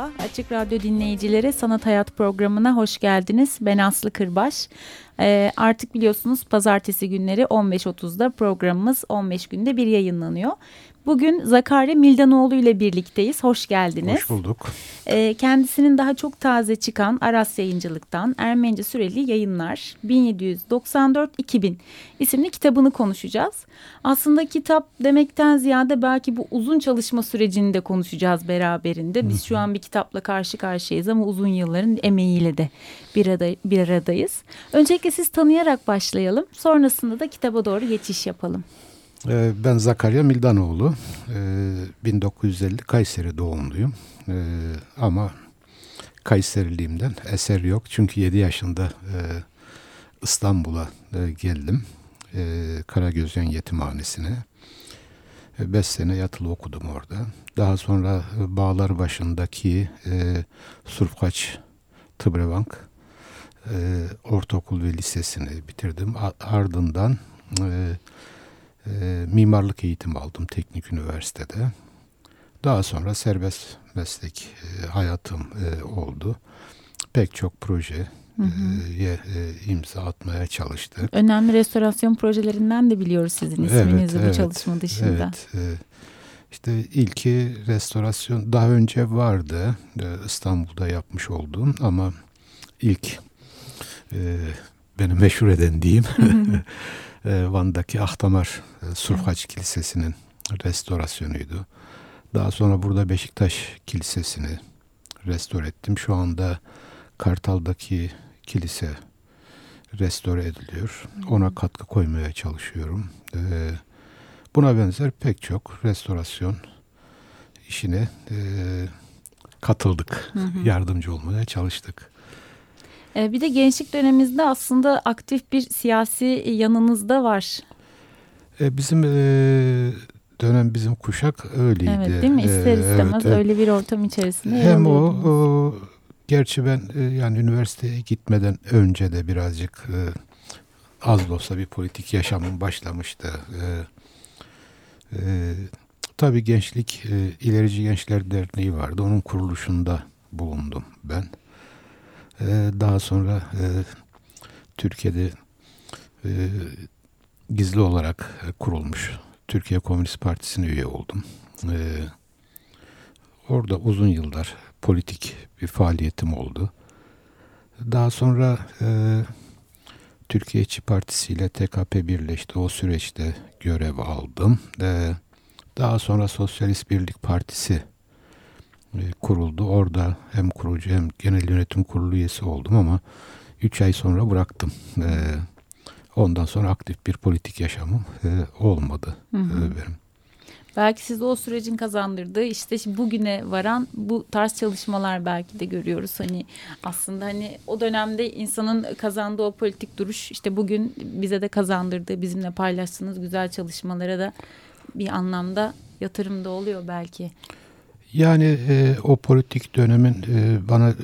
Merhaba, Açık Radyo dinleyicileri Sanat Hayat programına hoş geldiniz. Ben Aslı Kırbaş. Ee, artık biliyorsunuz pazartesi günleri 15.30'da programımız 15 günde bir yayınlanıyor. Bugün Zakarya Mildanoğlu ile birlikteyiz. Hoş geldiniz. Hoş bulduk. Ee, kendisinin daha çok taze çıkan Aras Yayıncılık'tan Ermenice süreli yayınlar 1794-2000 isimli kitabını konuşacağız. Aslında kitap demekten ziyade belki bu uzun çalışma sürecini de konuşacağız beraberinde. Biz şu an bir kitapla karşı karşıyayız ama uzun yılların emeğiyle de bir, arada, bir aradayız. Öncelikle siz tanıyarak başlayalım. Sonrasında da kitaba doğru geçiş yapalım. Ee, ben Zakarya Mildanoğlu. 1950 ee, Kayseri doğumluyum. Ee, ama Kayseriliğimden eser yok. Çünkü 7 yaşında e, İstanbul'a e, geldim. Karagözyen Yetimhanesi'ne. 5 sene yatılı okudum orada. Daha sonra e, Bağlar başındaki Surfkaç Tıbrevank ortaokul ve lisesini bitirdim. Ardından e, mimarlık eğitimi aldım teknik üniversitede. Daha sonra serbest meslek e, hayatım e, oldu. Pek çok projeye e, imza atmaya çalıştık. Önemli restorasyon projelerinden de biliyoruz sizin isminizi evet, bu evet, çalışma dışında. Evet, e, işte ilki restorasyon daha önce vardı e, İstanbul'da yapmış olduğum ama ilk e, beni meşhur eden diyeyim e, Van'daki Ahtamar e, Surhaç Kilisesi'nin restorasyonuydu. Daha sonra burada Beşiktaş Kilisesi'ni restore ettim. Şu anda Kartal'daki kilise restore ediliyor. Ona katkı koymaya çalışıyorum. Ee, buna benzer pek çok restorasyon işine e, katıldık. Hı hı. Yardımcı olmaya çalıştık. Ee, bir de gençlik dönemimizde aslında aktif bir siyasi yanınız da var. E, bizim e, dönem bizim kuşak öyleydi. Evet değil mi? İster e, istemez evet, öyle bir ortam içerisinde Hem o, o gerçi ben yani üniversiteye gitmeden önce de birazcık az da olsa bir politik yaşamım başlamıştı. tabii gençlik ilerici Gençler Derneği vardı. Onun kuruluşunda bulundum ben. Ee, daha sonra e, Türkiye'de e, gizli olarak kurulmuş Türkiye Komünist Partisi'ne üye oldum. Ee, orada uzun yıllar politik bir faaliyetim oldu. Daha sonra e, Türkiye İşçi Partisi ile TKP birleşti. O süreçte görev aldım. daha sonra Sosyalist Birlik Partisi e, kuruldu. Orada hem kurucu hem genel yönetim kurulu üyesi oldum ama 3 ay sonra bıraktım. E, ondan sonra aktif bir politik yaşamım e, olmadı hı hı. benim. Belki siz o sürecin kazandırdığı işte bugüne varan bu tarz çalışmalar belki de görüyoruz. Hani aslında hani o dönemde insanın kazandığı o politik duruş işte bugün bize de kazandırdığı bizimle paylaştığınız güzel çalışmalara da bir anlamda yatırımda oluyor belki. Yani e, o politik dönemin e, bana e,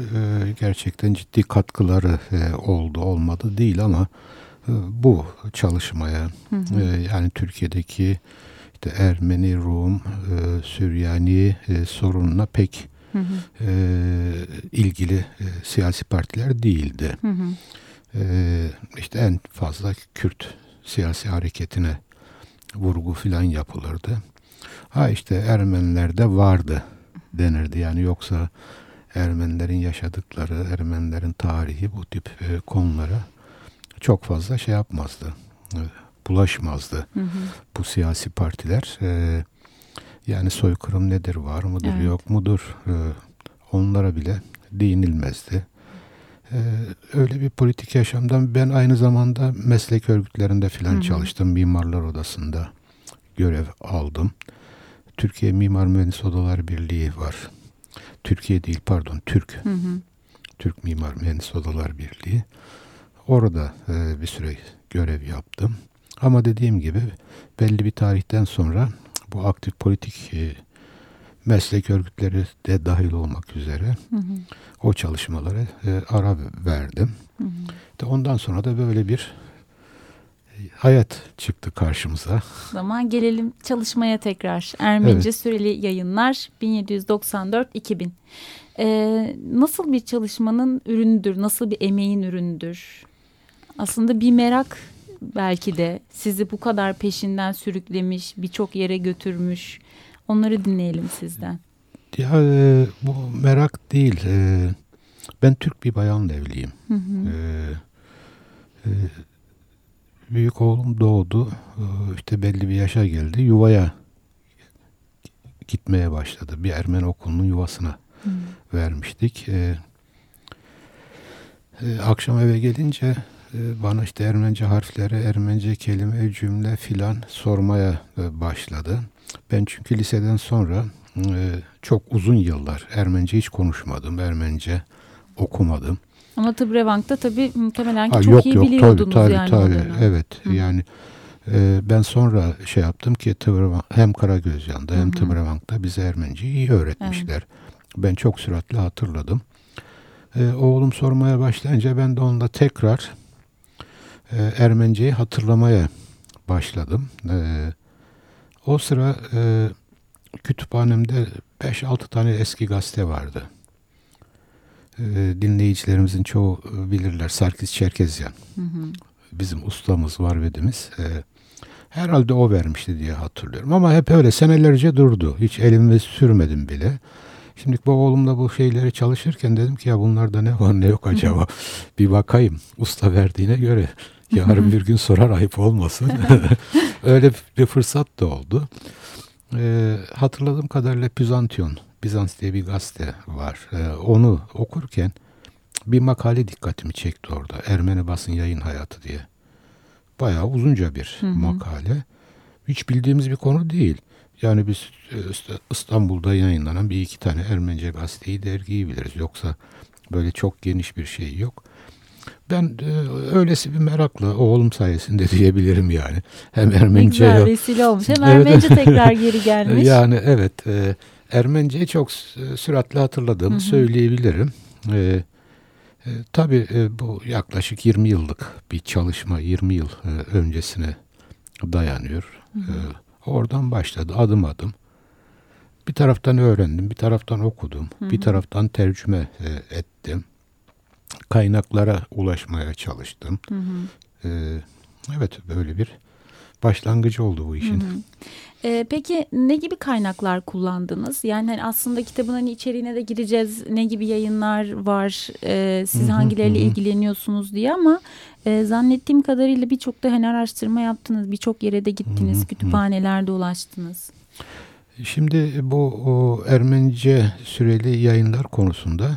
gerçekten ciddi katkıları e, oldu olmadı değil ama e, bu çalışmaya hı hı. E, yani Türkiye'deki işte Ermeni, Rum, e, Süryani e, sorununa pek hı hı. E, ilgili e, siyasi partiler değildi. Hı hı. E, işte en fazla Kürt siyasi hareketine vurgu filan yapılırdı. Ha işte Ermenilerde vardı denirdi. Yani yoksa Ermenilerin yaşadıkları, Ermenilerin tarihi bu tip e, konulara çok fazla şey yapmazdı. E, bulaşmazdı. Hı hı. Bu siyasi partiler e, yani soykırım nedir, var mıdır, evet. yok mudur e, onlara bile değinilmezdi. Ee, öyle bir politik yaşamdan ben aynı zamanda meslek örgütlerinde filan çalıştım. Mimarlar Odası'nda görev aldım. Türkiye Mimar Mühendis Odalar Birliği var. Türkiye değil pardon Türk. Hı hı. Türk Mimar Mühendis Odalar Birliği. Orada e, bir süre görev yaptım. Ama dediğim gibi belli bir tarihten sonra bu aktif politik e, meslek örgütleri de dahil olmak üzere Hı hı. o çalışmalara e, ara verdim. Hı hı. De ondan sonra da böyle bir hayat çıktı karşımıza. O zaman gelelim çalışmaya tekrar. Ermenice Evet. süreli yayınlar 1794-2000. Ee, nasıl bir çalışmanın ürünüdür? Nasıl bir emeğin ürünüdür? Aslında bir merak belki de sizi bu kadar peşinden sürüklemiş, birçok yere götürmüş. Onları dinleyelim sizden. Ya e, bu merak değil. E, ben Türk bir bayanla evliyim. Hı hı. Ee, e, büyük oğlum doğdu. Ee, işte belli bir yaşa geldi. Yuvaya gitmeye başladı. Bir Ermeni okulunun yuvasına Hı. vermiştik. Ee, e, akşam eve gelince e, bana işte Ermence harfleri, Ermence kelime, cümle filan sormaya e, başladı. Ben çünkü liseden sonra e, çok uzun yıllar Ermence hiç konuşmadım. Ermence okumadım. Ama Tıbrevank'ta tabii muhtemelen ki Ha, çok yok iyi yok biliyordunuz tabii tabii yani tabii evet Hı. yani e, ben sonra şey yaptım ki Tıbrıvan, hem Karagözyan'da hem hı. Tıbrıvan'da bize Ermeniceyi iyi öğretmişler. Ben çok süratli hatırladım. E, oğlum sormaya başlayınca ben de onunla tekrar e, Ermeniceyi hatırlamaya başladım. E, o sıra e, kütüphanemde 5-6 tane eski gazete vardı. E, dinleyicilerimizin çoğu e, bilirler. Sarkis Çerkezyan Hı hı. bizim ustamız var vedimiz. E, herhalde o vermişti diye hatırlıyorum. Ama hep öyle senelerce durdu. Hiç elimi sürmedim bile. Şimdi bu oğlumla bu şeyleri çalışırken dedim ki ya bunlarda ne var ne yok acaba. bir bakayım. Usta verdiğine göre yarın bir gün sorar ayıp olmasın. öyle bir fırsat da oldu. E, hatırladığım kadarıyla Bizantiyon, Bizans diye bir gazete var. E, onu okurken bir makale dikkatimi çekti orada. Ermeni basın yayın hayatı diye. Bayağı uzunca bir Hı hı. makale. Hiç bildiğimiz bir konu değil. Yani biz e, İst- İstanbul'da yayınlanan bir iki tane Ermenice gazeteyi, dergiyi biliriz. Yoksa böyle çok geniş bir şey yok. Ben e, öylesi bir merakla oğlum sayesinde diyebilirim yani. Hem Ne Ermenice güzel vesile olmuş. Hem Evet. Ermenice tekrar geri gelmiş. yani evet e, Ermeniceyi çok s- süratli hatırladığımı Hı hı. söyleyebilirim. E, e, tabii e, bu yaklaşık 20 yıllık bir çalışma 20 yıl e, öncesine dayanıyor. Hı hı. E, oradan başladı adım adım. Bir taraftan öğrendim, bir taraftan okudum, Hı bir hı. taraftan tercüme e, ettim. Kaynaklara ulaşmaya çalıştım. Hı hı. E, evet böyle bir başlangıcı oldu bu işin. Hı hı. Ee, peki ne gibi kaynaklar kullandınız? Yani hani aslında kitabın hani içeriğine de gireceğiz. Ne gibi yayınlar var? Ee, siz hangileriyle ilgileniyorsunuz diye ama e, zannettiğim kadarıyla birçok da hani araştırma yaptınız. Birçok yere de gittiniz. Kütüphanelerde ulaştınız. Şimdi bu o Ermenice süreli yayınlar konusunda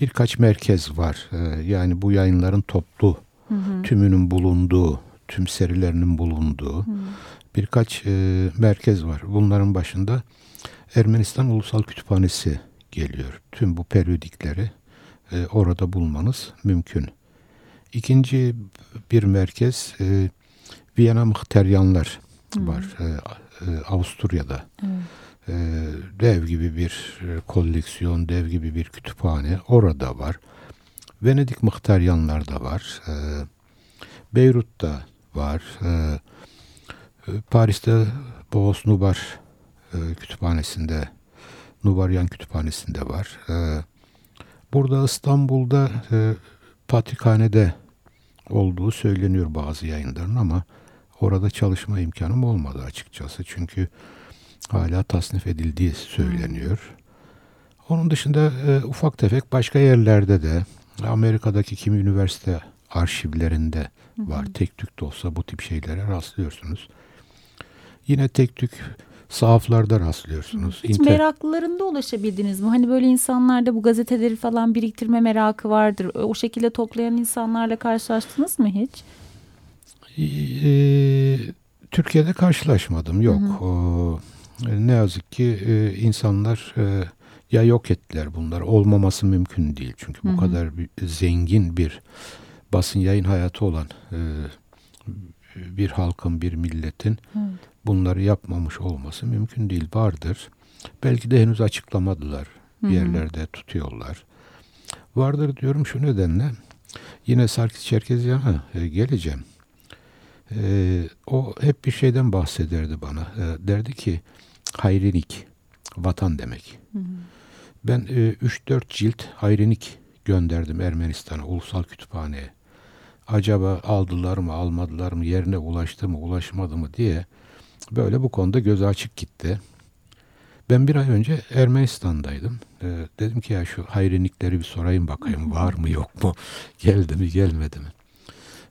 birkaç merkez var. Ee, yani bu yayınların toplu Hı hı. tümünün bulunduğu, tüm serilerinin bulunduğu Hı. birkaç e, merkez var. Bunların başında Ermenistan Ulusal Kütüphanesi geliyor. Tüm bu periyodikleri e, orada bulmanız mümkün. İkinci bir merkez e, Viyana Muhteryanlar Hı. var. E, e, Avusturya'da. Evet. E, dev gibi bir e, koleksiyon, dev gibi bir kütüphane orada var. Venedik Muhteryanlar da var. E, Beyrut'ta var. E, e, Paris'te Boğaz Nubar e, kütüphanesinde, Nubaryan kütüphanesinde var. E, burada İstanbul'da e, Patrikhane'de olduğu söyleniyor bazı yayınların ama orada çalışma imkanım olmadı açıkçası. Çünkü hala tasnif edildiği söyleniyor. Onun dışında e, ufak tefek başka yerlerde de Amerika'daki kimi üniversite arşivlerinde var. Tek tük de olsa bu tip şeylere rastlıyorsunuz. Yine tek tük sahaflarda rastlıyorsunuz. Hiç İnter- meraklarında ulaşabildiniz mi? Hani böyle insanlarda bu gazeteleri falan biriktirme merakı vardır. O şekilde toplayan insanlarla karşılaştınız mı hiç? Ee, Türkiye'de karşılaşmadım. Yok. Hı O, ne yazık ki e, insanlar e, ya yok ettiler bunlar. Olmaması mümkün değil. Çünkü bu Hı hı. kadar bir, zengin bir basın yayın hayatı olan e, bir halkın, bir milletin Evet. bunları yapmamış olması mümkün değil. Vardır. Belki de henüz açıklamadılar. Hı Bir hı. yerlerde tutuyorlar. Vardır diyorum şu nedenle. Yine Sarkis Çerkezyan'a e, geleceğim. E, o hep bir şeyden bahsederdi bana. E, derdi ki hayrinik, vatan demek. Hı hı. Ben e, 3-4 cilt hayrinik gönderdim Ermenistan'a, ulusal kütüphaneye. Acaba aldılar mı, almadılar mı, yerine ulaştı mı, ulaşmadı mı diye böyle bu konuda gözü açık gitti. Ben bir ay önce Ermenistan'daydım. E, dedim ki ya şu hayrinikleri bir sorayım bakayım var mı yok mu, geldi mi gelmedi mi?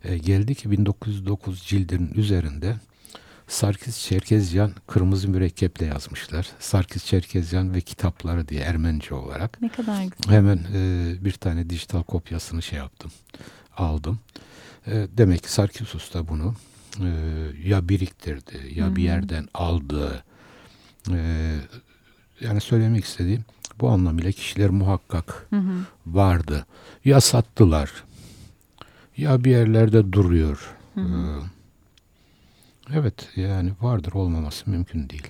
E, geldi ki 1909 cildinin üzerinde Sarkis Çerkezyan kırmızı mürekkeple yazmışlar. Sarkis Çerkezyan ve kitapları diye Ermenice olarak. Ne kadar güzel. Hemen e, bir tane dijital kopyasını şey yaptım. Aldım. E, demek ki Sarkis Usta bunu e, ya biriktirdi ya bir yerden aldı. E, yani söylemek istediğim bu anlamıyla kişiler muhakkak Hı hı. vardı. Ya sattılar ya bir yerlerde duruyor. Hı hı. Ee, Evet yani vardır olmaması mümkün değil.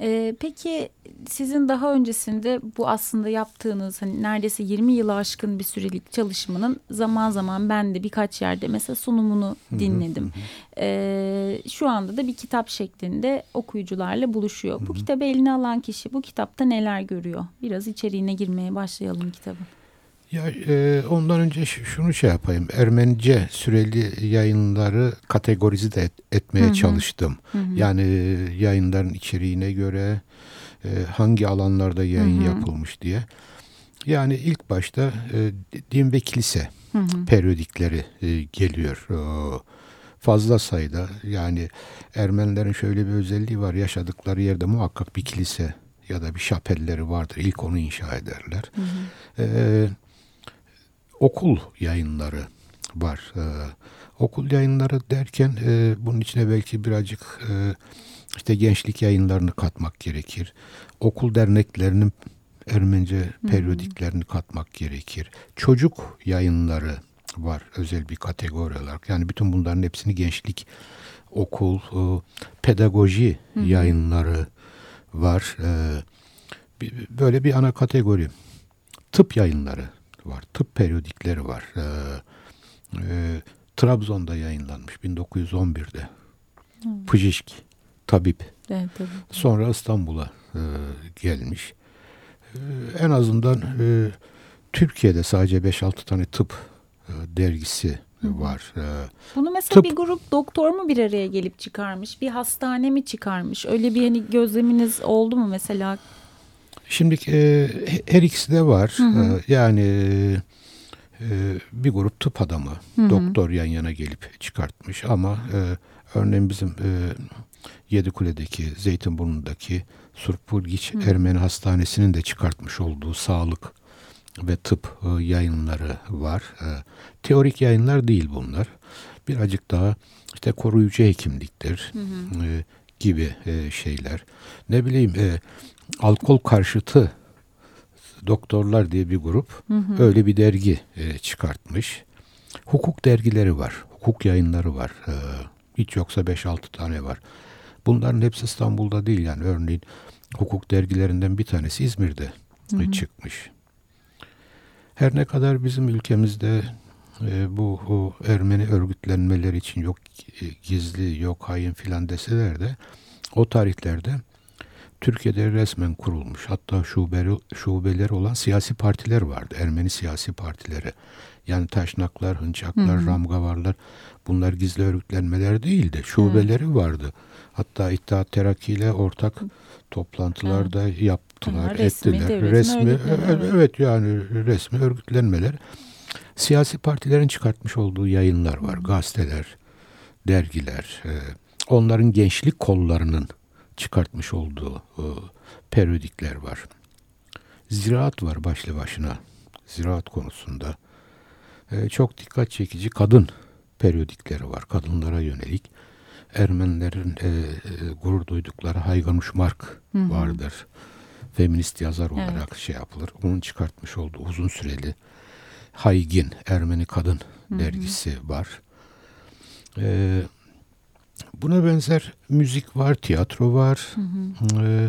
Ee, peki sizin daha öncesinde bu aslında yaptığınız hani neredeyse 20 yılı aşkın bir sürelik çalışmanın zaman zaman ben de birkaç yerde mesela sunumunu dinledim. Ee, şu anda da bir kitap şeklinde okuyucularla buluşuyor. Bu kitabı eline alan kişi bu kitapta neler görüyor? Biraz içeriğine girmeye başlayalım kitabın. Ya e, ondan önce şunu şey yapayım. Ermenice süreli yayınları kategorize de et- etmeye Hı hı. çalıştım. Hı hı. Yani e, yayınların içeriğine göre e, hangi alanlarda yayın Hı hı. yapılmış diye. Yani ilk başta e, din ve kilise Hı hı. periyodikleri e, geliyor. O, fazla sayıda yani Ermenilerin şöyle bir özelliği var. Yaşadıkları yerde muhakkak bir kilise ya da bir şapelleri vardır. İlk onu inşa ederler. Hı hı. Ee, okul yayınları var. Ee, okul yayınları derken e, bunun içine belki birazcık e, işte gençlik yayınlarını katmak gerekir. Okul derneklerinin Ermenice periyodiklerini katmak gerekir. Çocuk yayınları var özel bir kategori olarak. Yani bütün bunların hepsini gençlik, okul, e, pedagoji yayınları var. Bir- böyle bir ana kategori. Tıp yayınları var. Tıp periyodikleri var. Ee, e, Trabzon'da yayınlanmış 1911'de. Pıjişk tabip. Evet, tabii. Sonra İstanbul'a e, gelmiş. E, en azından e, Türkiye'de sadece 5-6 tane tıp e, dergisi var. E, Bunu mesela Tıp- bir grup doktor mu bir araya gelip çıkarmış? Bir hastane mi çıkarmış? Öyle bir hani gözleminiz oldu mu mesela? Şimdi e, her ikisi de var. Hı hı. E, yani e, bir grup tıp adamı, Hı hı. doktor yan yana gelip çıkartmış ama e, örneğin bizim e, Yedikule'deki, Zeytinburnu'ndaki Surpurgiç Ermeni Hastanesi'nin de çıkartmış olduğu sağlık ve tıp e, yayınları var. E, teorik yayınlar değil bunlar. Birazcık daha işte koruyucu hekimliktir e, gibi e, şeyler. Ne bileyim e, alkol karşıtı doktorlar diye bir grup öyle bir dergi e, çıkartmış. Hukuk dergileri var. Hukuk yayınları var. E, hiç yoksa 5-6 tane var. Bunların hepsi İstanbul'da değil yani. Örneğin hukuk dergilerinden bir tanesi İzmir'de e, çıkmış. Her ne kadar bizim ülkemizde e, bu o Ermeni örgütlenmeleri için yok e, gizli, yok hain filan deseler de o tarihlerde Türkiye'de resmen kurulmuş. Hatta şubeleri, şubeleri olan siyasi partiler vardı. Ermeni siyasi partileri. Yani Taşnaklar, Hınçaklar, Ramgavarlar bunlar gizli örgütlenmeler değildi. Şubeleri vardı. Hatta İttihat Terakki ile ortak toplantılarda yaptılar, Bunlar resmi ettiler. Resmi, evet, evet. evet yani resmi örgütlenmeler. Siyasi partilerin çıkartmış olduğu yayınlar var, gazeteler, dergiler. e, onların gençlik kollarının çıkartmış olduğu e, periyodikler var. Ziraat var başlı başına. Ziraat konusunda. E, çok dikkat çekici kadın periyodikleri var. Kadınlara yönelik. Ermenilerin e, e, gurur duydukları Hayganuş Mark vardır. feminist yazar olarak şey yapılır. Onun çıkartmış olduğu uzun süreli Haygin Ermeni Kadın dergisi var. Ee, buna benzer müzik var, tiyatro var. Ee,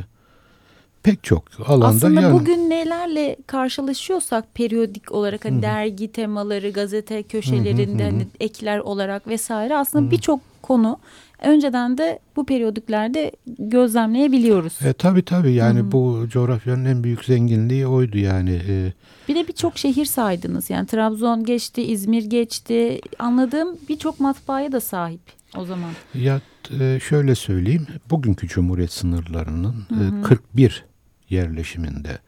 pek çok alanda. Aslında yani, bugün nelerle karşılaşıyorsak periyodik olarak hani dergi temaları, gazete köşelerinde hani ekler olarak vesaire aslında birçok konu önceden de bu periyodiklerde gözlemleyebiliyoruz. E, tabii tabii yani bu coğrafyanın en büyük zenginliği oydu yani. E, Bir de birçok şehir saydınız. Yani Trabzon geçti, İzmir geçti. Anladığım birçok matbaaya da sahip o zaman. Ya e, şöyle söyleyeyim, bugünkü Cumhuriyet sınırlarının e, 41 yerleşiminde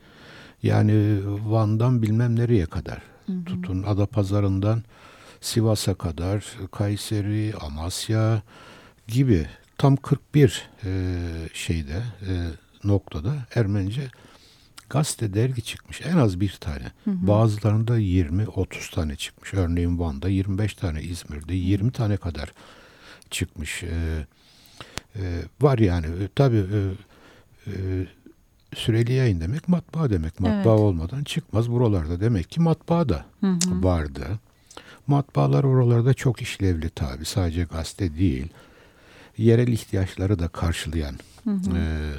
yani Van'dan bilmem nereye kadar tutun Adapazarı'ndan Sivas'a kadar Kayseri, Amasya gibi tam 41 e, şeyde e, noktada Ermenice gazete dergi çıkmış. En az bir tane. Bazılarında 20-30 tane çıkmış. Örneğin Van'da 25 tane, İzmir'de 20 tane kadar çıkmış. E, e, var yani. E, tabii e, e, süreli yayın demek matbaa demek. Matbaa Evet. olmadan çıkmaz. Buralarda demek ki matbaa da vardı. Matbaalar oralarda çok işlevli tabii. Sadece gazete değil. Yerel ihtiyaçları da karşılayan e,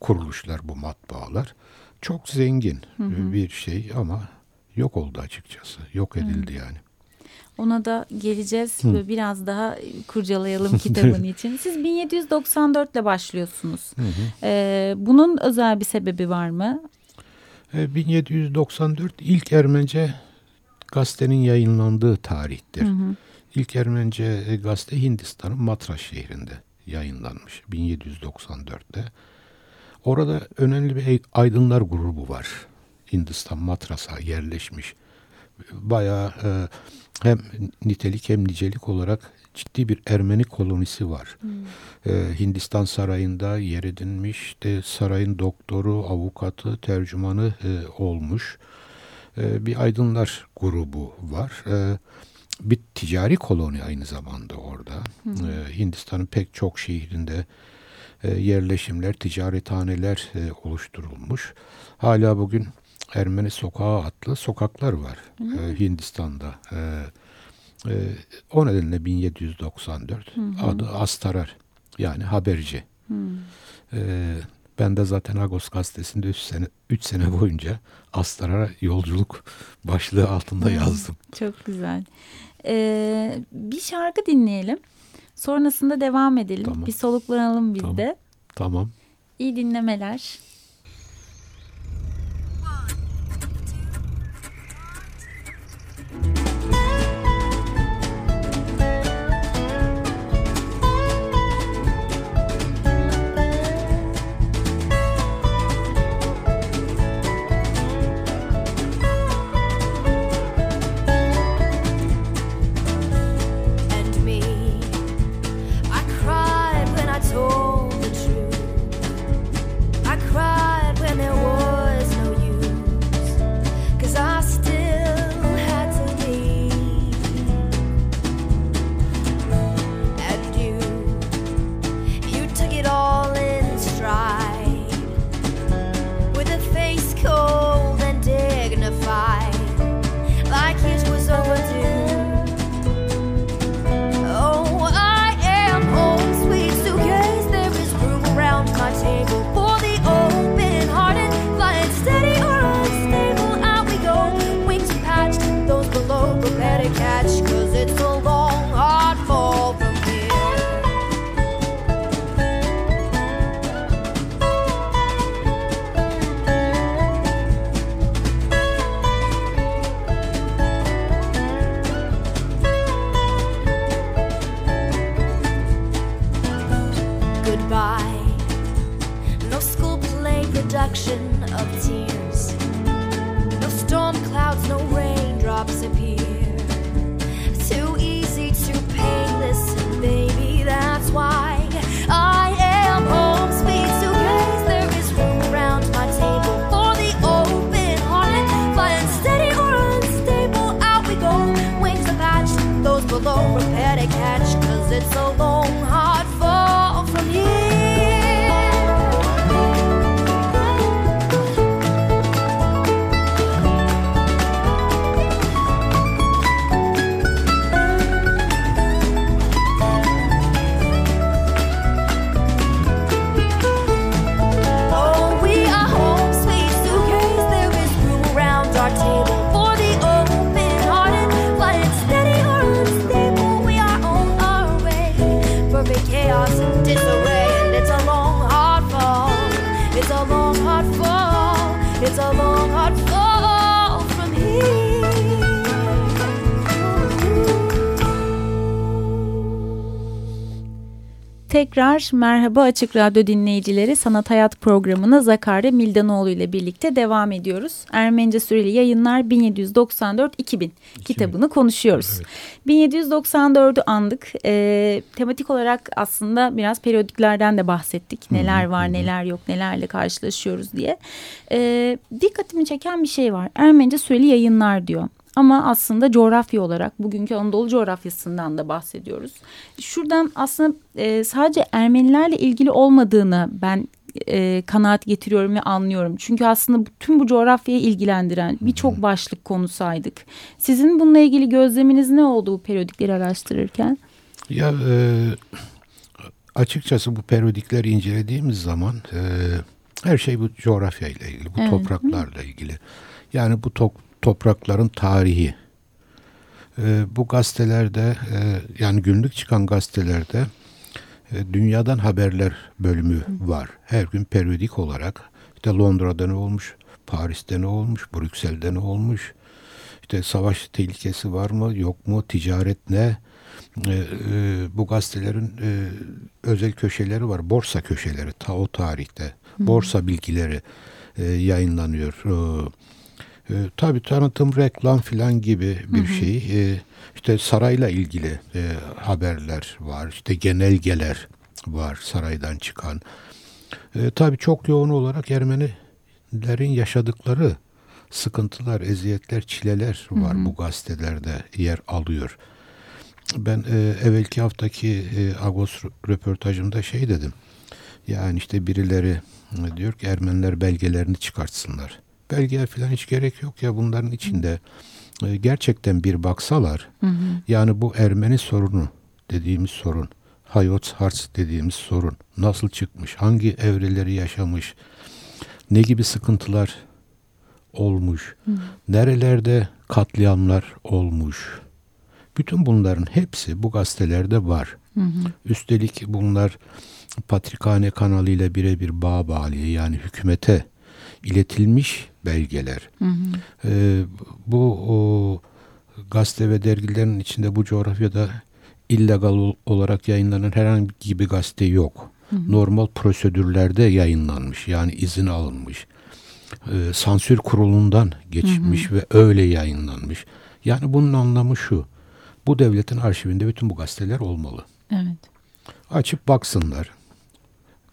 kuruluşlar bu matbaalar. Çok zengin e, bir şey ama yok oldu açıkçası. Yok edildi yani. Ona da geleceğiz. Böyle Biraz daha kurcalayalım kitabın için. Siz 1794 ile başlıyorsunuz. Ee, bunun özel bir sebebi var mı? E, 1794 ilk Ermence gazetenin yayınlandığı tarihtir. İlk Ermence e, gazete Hindistan'ın Matras şehrinde yayınlanmış 1794'te. Orada önemli bir aydınlar grubu var. Hindistan Matras'a yerleşmiş. Bayağı e, hem nitelik hem nicelik olarak ciddi bir Ermeni kolonisi var. E, Hindistan sarayında yer edinmiş, de sarayın doktoru, avukatı, tercümanı e, olmuş. E, bir aydınlar grubu var. E, bir ticari koloni aynı zamanda orada. E, Hindistan'ın pek çok şehrinde e, yerleşimler, ticarethaneler e, oluşturulmuş. Hala bugün Ermeni Sokağı adlı sokaklar var e, Hindistan'da. E, e, o nedenle 1794 adı Astarar yani haberci. E, ben de zaten Agos gazetesinde 3 sene, üç sene boyunca Astarar'a yolculuk başlığı altında yazdım. Çok güzel. Ee, bir şarkı dinleyelim. Sonrasında devam edelim. Tamam. Bir soluklanalım biz Tamam. de. Tamam. İyi dinlemeler. Tekrar merhaba Açık Radyo dinleyicileri Sanat Hayat programına Zakare Mildanoğlu ile birlikte devam ediyoruz. Ermenice süreli yayınlar 1794-2000 kitabını konuşuyoruz. 1794'ü andık. E, tematik olarak aslında biraz periyodiklerden de bahsettik. Neler var neler yok nelerle karşılaşıyoruz diye. E, dikkatimi çeken bir şey var. Ermenice süreli yayınlar diyor. Ama aslında coğrafya olarak bugünkü Anadolu coğrafyasından da bahsediyoruz. Şuradan aslında e, sadece Ermenilerle ilgili olmadığını ben e, kanaat getiriyorum ve anlıyorum. Çünkü aslında tüm bu coğrafyayı ilgilendiren birçok başlık konu saydık. Sizin bununla ilgili gözleminiz ne oldu bu periyodikleri araştırırken? Ya e, açıkçası bu periyodikleri incelediğimiz zaman e, her şey bu coğrafya ile ilgili, bu Evet. topraklarla ilgili. Yani bu to- toprakların tarihi. E, bu gazetelerde e, yani günlük çıkan gazetelerde e, dünyadan haberler bölümü var. Her gün periyodik olarak işte Londra'da ne olmuş, Paris'te ne olmuş, Brüksel'de ne olmuş, işte savaş tehlikesi var mı, yok mu, ticaret ne? E, e, bu gazetelerin e, özel köşeleri var, borsa köşeleri ta o tarihte. Borsa bilgileri e, yayınlanıyor. E, e, tabii tanıtım, reklam filan gibi bir şey. E, işte sarayla ilgili e, haberler var. İşte genelgeler var saraydan çıkan. E, tabii çok yoğun olarak Ermenilerin yaşadıkları sıkıntılar, eziyetler, çileler var bu gazetelerde yer alıyor. Ben e, evvelki haftaki e, Agos röportajımda şey dedim. Yani işte birileri e, diyor ki Ermeniler belgelerini çıkartsınlar. Belge falan hiç gerek yok ya bunların içinde. E, gerçekten bir baksalar yani bu Ermeni sorunu dediğimiz sorun Hayot Harz dediğimiz sorun nasıl çıkmış, hangi evreleri yaşamış, ne gibi sıkıntılar olmuş, nerelerde katliamlar olmuş. Bütün bunların hepsi bu gazetelerde var. Üstelik bunlar Patrikhane kanalıyla birebir bağ bağlıyor yani hükümete iletilmiş belgeler. Ee, bu o, gazete ve dergilerin içinde bu coğrafyada illegal ol- olarak yayınlanan herhangi bir gazete yok. Normal prosedürlerde yayınlanmış yani izin alınmış. Ee, sansür kurulundan geçmiş ve öyle yayınlanmış. Yani bunun anlamı şu. Bu devletin arşivinde bütün bu gazeteler olmalı. Evet. Açıp baksınlar.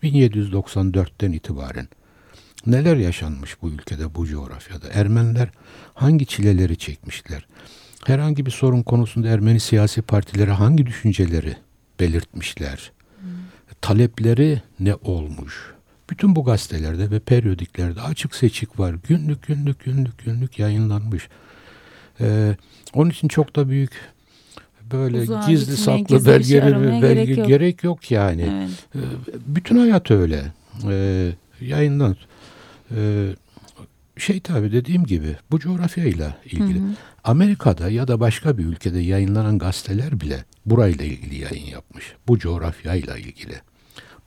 1794'ten itibaren neler yaşanmış bu ülkede, bu coğrafyada? Ermeniler hangi çileleri çekmişler? Herhangi bir sorun konusunda Ermeni siyasi partileri hangi düşünceleri belirtmişler? Talepleri ne olmuş? Bütün bu gazetelerde ve periyodiklerde açık seçik var. Günlük günlük günlük günlük yayınlanmış. Ee, onun için çok da büyük böyle Uzağa gizli saklı gizli bir şey belge gerek yok. gerek yok yani. Evet. Ee, bütün hayat öyle. Ee, yayından ee, şey tabi dediğim gibi bu coğrafyayla ilgili. Amerika'da ya da başka bir ülkede yayınlanan gazeteler bile burayla ilgili yayın yapmış. Bu coğrafyayla ilgili.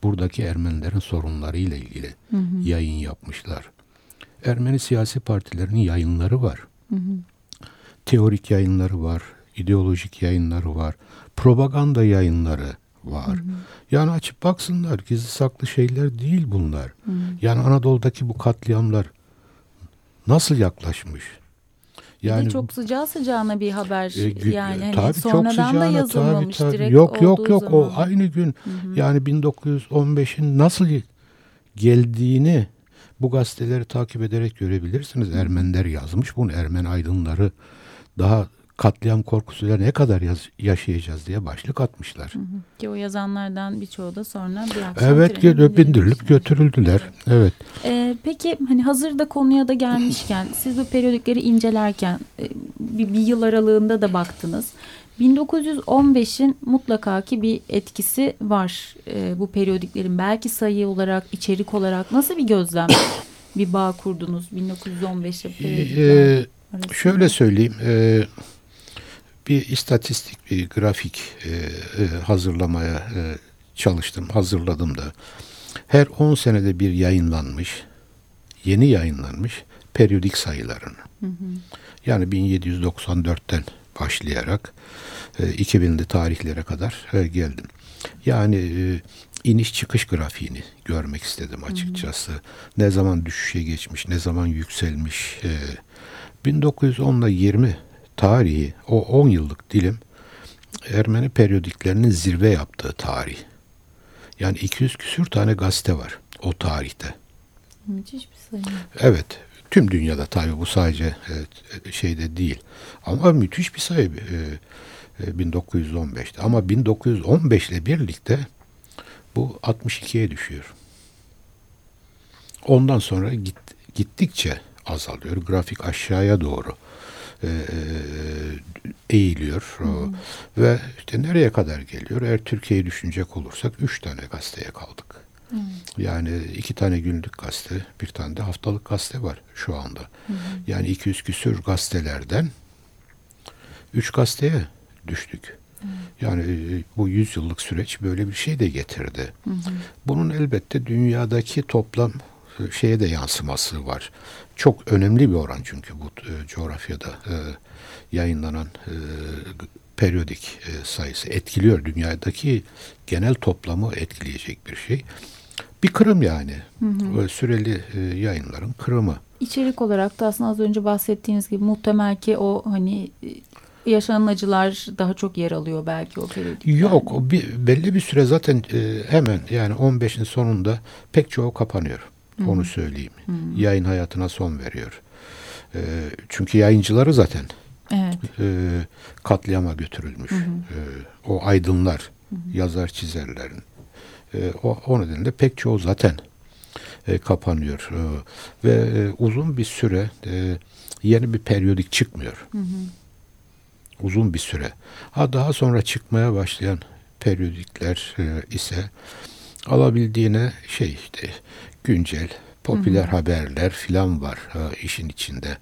Buradaki Ermenilerin sorunlarıyla ilgili yayın yapmışlar. Ermeni siyasi partilerin yayınları var. Teorik yayınları var, ideolojik yayınları var, propaganda yayınları var. Yani açıp baksınlar gizli saklı şeyler değil bunlar. Yani Anadolu'daki bu katliamlar nasıl yaklaşmış? Yani çok sıcağı sıcağına bir haber e, yani hani tabii sonradan da sıcağına, yazılmamış tabii, tabii. direkt Yok yok yok zaman. o aynı gün yani 1915'in nasıl geldiğini bu gazeteleri takip ederek görebilirsiniz. Ermeniler yazmış bunu. Ermeni aydınları daha katliam korkusuyla ne kadar yaz- yaşayacağız diye başlık atmışlar. Ki o yazanlardan birçoğu da sonra bir akşam Evet bindirilip götürüldüler. Evet. Ee, peki hani hazırda konuya da gelmişken siz bu periyodikleri incelerken e, bir, bir yıl aralığında da baktınız. 1915'in mutlaka ki bir etkisi var e, bu periyodiklerin. Belki sayı olarak, içerik olarak nasıl bir gözlem, bir bağ kurdunuz 1915'te bu periyodikler Ee, şöyle söyleyeyim. e, bir istatistik, bir grafik e, e, hazırlamaya e, çalıştım, hazırladım da. her 10 senede bir yayınlanmış, yeni yayınlanmış periyodik sayılarını. Yani 1794'ten başlayarak e, 2000'li tarihlere kadar e, geldim. Yani e, iniş çıkış grafiğini görmek istedim açıkçası. Ne zaman düşüşe geçmiş, ne zaman yükselmiş. E, 1910 ile 20 tarihi, o 10 yıllık dilim Ermeni periyodiklerinin zirve yaptığı tarih. Yani 200 küsür tane gazete var o tarihte. Müthiş bir sayı. Evet. Tüm dünyada tabii bu sadece e, şeyde değil. Ama müthiş bir sayı e, e, 1915'te. Ama 1915 ile birlikte bu 62'ye düşüyor. Ondan sonra git, gittikçe azalıyor. Grafik aşağıya doğru e, eğiliyor. O, ve işte nereye kadar geliyor? Eğer Türkiye'yi düşünecek olursak üç tane gazeteye kaldık. Yani iki tane günlük gazete, bir tane de haftalık gazete var şu anda. Yani 200 küsür gazetelerden üç gazeteye düştük. Yani e, bu yüzyıllık süreç böyle bir şey de getirdi. Bunun elbette dünyadaki toplam e, şeye de yansıması var. Çok önemli bir oran çünkü bu e, coğrafyada e, yayınlanan e, periyodik e, sayısı etkiliyor. Dünyadaki genel toplamı etkileyecek bir şey. Bir kırım yani. Böyle süreli e, yayınların kırımı. İçerik olarak da aslında az önce bahsettiğiniz gibi muhtemel ki o hani e, yaşanan acılar daha çok yer alıyor belki o periyodik. Yok o bir, belli bir süre zaten e, hemen yani 15'in sonunda pek çoğu kapanıyor. Onu söyleyeyim. Yayın hayatına son veriyor. E, çünkü yayıncıları zaten Evet. e, katliama götürülmüş. E, o aydınlar, yazar çizerlerin. E, o, o nedenle pek çoğu zaten e, kapanıyor. E, ve e, uzun bir süre e, yeni bir periyodik çıkmıyor. Uzun bir süre. Ha daha sonra çıkmaya başlayan periyodikler e, ise alabildiğine şey işte güncel, popüler haberler filan var ha, işin içinde.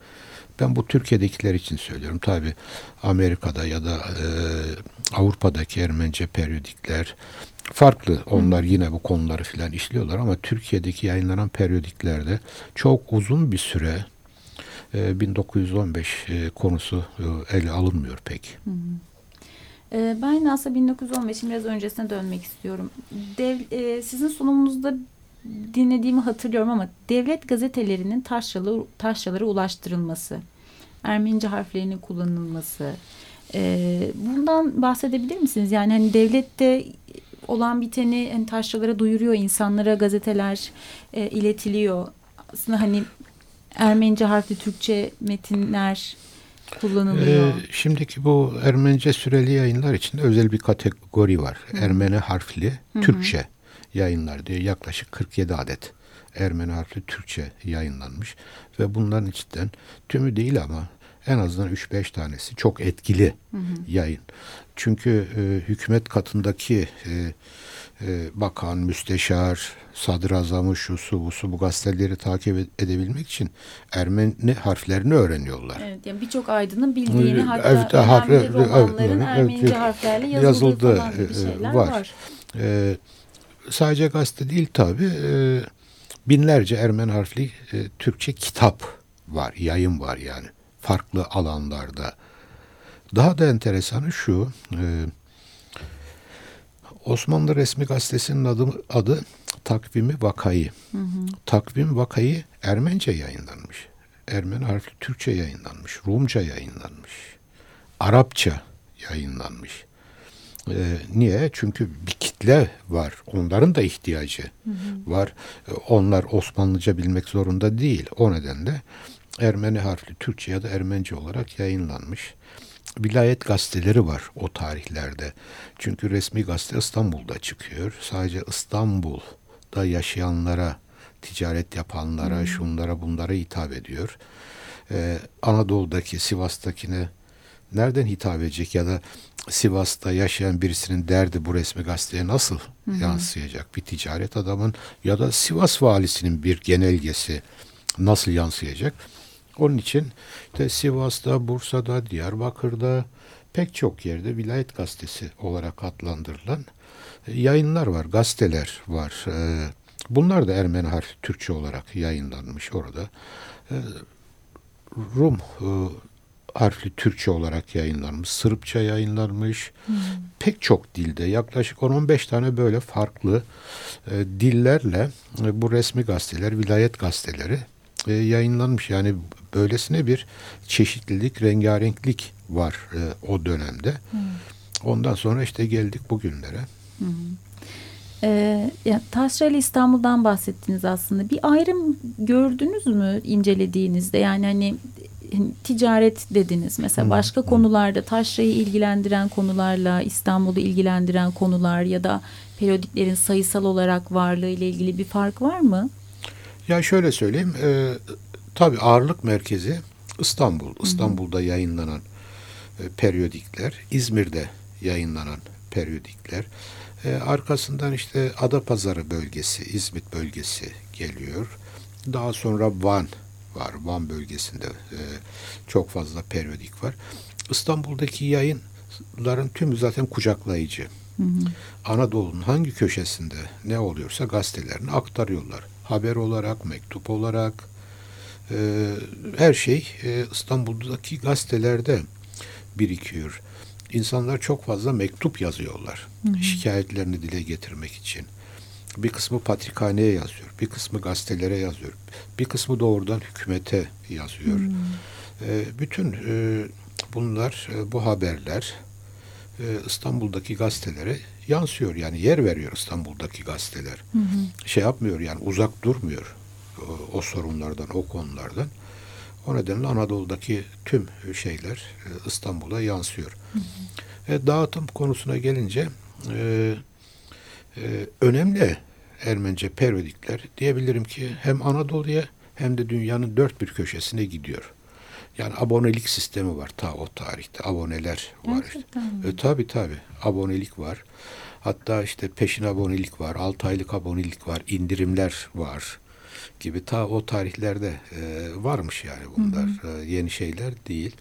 Ben bu Türkiye'dekiler için söylüyorum. Tabi Amerika'da ya da e, Avrupa'daki Ermenice periyodikler farklı. Onlar yine bu konuları filan işliyorlar ama Türkiye'deki yayınlanan periyodiklerde çok uzun bir süre e, 1915 e, konusu e, ele alınmıyor pek. Ee, Ben yine aslında 1915'in biraz öncesine dönmek istiyorum. Dev, e, sizin sunumunuzda dinlediğimi hatırlıyorum ama devlet gazetelerinin taşraları, taşralara ulaştırılması, Ermenice harflerinin kullanılması, e, bundan bahsedebilir misiniz? Yani hani devlette olan biteni hani taşralara duyuruyor, insanlara gazeteler e, iletiliyor. Aslında hani Ermenice harfli Türkçe metinler kullanılıyor. Ee, şimdiki bu Ermenice süreli yayınlar için özel bir kategori var. Ermeni harfli Türkçe yayınlar diye yaklaşık 47 adet Ermeni harfli Türkçe yayınlanmış ve bunların içinden tümü değil ama en azından 3-5 tanesi çok etkili yayın. Çünkü e, hükümet katındaki e, e, bakan, müsteşar, sadrazamı, şusu, busu bu gazeteleri takip ed- edebilmek için Ermeni harflerini öğreniyorlar. Evet, yani birçok aydının bildiğini hatta Evet, önemli harf- evet, romanların evet, Ermenice evet, harflerle yazıldığı, yazıldığı, falan gibi e, şeyler var. var. Ee, sadece gazete değil tabi binlerce Ermeni harfli e, Türkçe kitap var, yayın var yani farklı alanlarda. Daha da enteresanı şu, e, Osmanlı Resmi Gazetesi'nin adı, adı Takvimi Vakayı. Takvim Vakayı Ermence yayınlanmış. Ermeni harfli Türkçe yayınlanmış, Rumca yayınlanmış, Arapça yayınlanmış. Ee, niye? Çünkü bir kitle var. Onların da ihtiyacı var. Ee, Onlar Osmanlıca bilmek zorunda değil. O nedenle Ermeni harfli Türkçe ya da Ermence olarak yayınlanmış. Vilayet gazeteleri var o tarihlerde. Çünkü resmi gazete İstanbul'da çıkıyor. Sadece İstanbul'da yaşayanlara, ticaret yapanlara, şunlara bunlara hitap ediyor. Ee, Anadolu'daki, Sivas'takine nereden hitap edecek ya da Sivas'ta yaşayan birisinin derdi bu resmi gazeteye nasıl yansıyacak? Bir ticaret adamın ya da Sivas valisinin bir genelgesi nasıl yansıyacak? Onun için işte Sivas'ta, Bursa'da, Diyarbakır'da pek çok yerde vilayet gazetesi olarak adlandırılan e, yayınlar var, gazeteler var. E, Bunlar da Ermeni harfi Türkçe olarak yayınlanmış orada. E, Rum harfli Türkçe olarak yayınlanmış, Sırpça yayınlanmış. Pek çok dilde yaklaşık 10-15 tane böyle farklı e, dillerle e, bu resmi gazeteler, vilayet gazeteleri e, yayınlanmış. Yani böylesine bir çeşitlilik, rengarenklik var e, o dönemde. Ondan sonra işte geldik bugünlere. Ee, ya, Taşra'yla İstanbul'dan bahsettiniz aslında. Bir ayrım gördünüz mü incelediğinizde? Yani hani ticaret dediniz. Mesela başka konularda Taşra'yı ilgilendiren konularla İstanbul'u ilgilendiren konular ya da periyodiklerin sayısal olarak varlığı ile ilgili bir fark var mı? Ya şöyle söyleyeyim. E, tabii ağırlık merkezi İstanbul. İstanbul'da yayınlanan e, periyodikler, İzmir'de yayınlanan periyodikler. E, arkasından işte Adapazarı bölgesi, İzmit bölgesi geliyor. Daha sonra Van var. Van bölgesinde e, çok fazla periyodik var. İstanbul'daki yayınların tümü zaten kucaklayıcı. Anadolu'nun hangi köşesinde ne oluyorsa gazetelerini aktarıyorlar. Haber olarak, mektup olarak e, her şey e, İstanbul'daki gazetelerde birikiyor. İnsanlar çok fazla mektup yazıyorlar. Şikayetlerini dile getirmek için. Bir kısmı patrikhaneye yazıyor. Bir kısmı gazetelere yazıyor. Bir kısmı doğrudan hükümete yazıyor. E, bütün e, bunlar, e, bu haberler e, İstanbul'daki gazetelere yansıyor. Yani yer veriyor İstanbul'daki gazeteler. Şey yapmıyor yani uzak durmuyor o, o sorunlardan, o konulardan. O nedenle Anadolu'daki tüm şeyler e, İstanbul'a yansıyor. E, dağıtım konusuna gelince e, e, önemli Ermenice periodikler diyebilirim ki hem Anadolu'ya hem de dünyanın dört bir köşesine gidiyor. Yani abonelik sistemi var ta o tarihte. Aboneler var. işte. Gerçekten mi? E, tabii tabii. Abonelik var. Hatta işte peşin abonelik var. 6 aylık abonelik var. indirimler var gibi ta o tarihlerde e, varmış yani bunlar. E, yeni şeyler değil.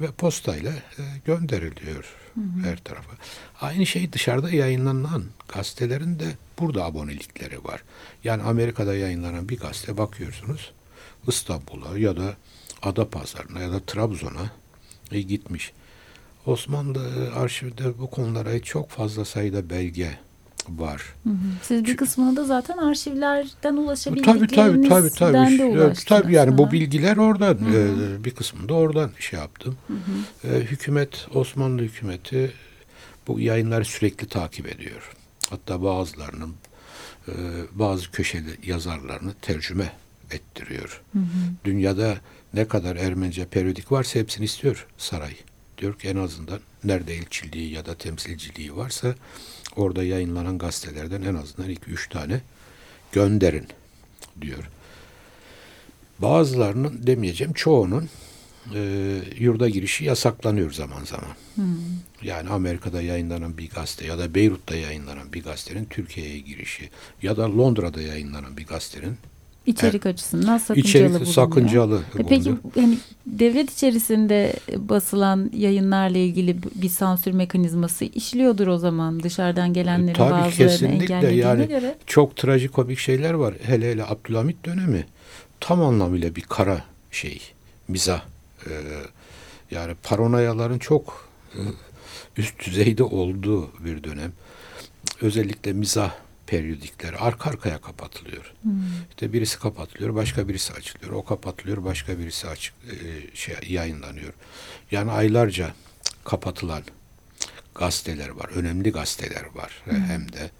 Ve postayla e, gönderiliyor her tarafa. Aynı şey dışarıda yayınlanan gazetelerin de burada abonelikleri var. Yani Amerika'da yayınlanan bir gazete bakıyorsunuz İstanbul'a ya da Adapazarı'na ya da Trabzon'a e, gitmiş. Osmanlı arşivinde bu konulara çok fazla sayıda belge var. Siz bir kısmını da zaten arşivlerden Tabii ulaşabildiklerinizden tabii tabii tabii. de Evet, ulaştınız. tabii yani bu bilgiler oradan e, bir kısmını da oradan şey yaptım. E, hükümet Osmanlı hükümeti bu yayınları sürekli takip ediyor. Hatta bazılarının e, bazı köşeli yazarlarını tercüme ettiriyor. Dünyada ne kadar Ermenice periyodik varsa hepsini istiyor saray. Diyor ki en azından nerede elçiliği ya da temsilciliği varsa orada yayınlanan gazetelerden en azından 2-3 tane gönderin diyor. Bazılarının demeyeceğim çoğunun e, yurda girişi yasaklanıyor zaman zaman. Yani Amerika'da yayınlanan bir gazete ya da Beyrut'ta yayınlanan bir gazetenin Türkiye'ye girişi ya da Londra'da yayınlanan bir gazetenin İçerik açısından sakıncalı içerik bulunuyor. sakıncalı E Peki hani devlet içerisinde basılan yayınlarla ilgili bir sansür mekanizması işliyordur o zaman dışarıdan gelenlerin Tabii bazılarını kesinlikle yani göre. çok trajikomik şeyler var. Hele hele Abdülhamit dönemi tam anlamıyla bir kara şey, mizah. Ee, yani paranoyaların çok e, üst düzeyde olduğu bir dönem. Özellikle mizah periyodikleri arka arkaya kapatılıyor. İşte birisi kapatılıyor, başka birisi açılıyor. O kapatılıyor, başka birisi açık e, şey yayınlanıyor. Yani aylarca kapatılan gazeteler var. Önemli gazeteler var. E, Hem de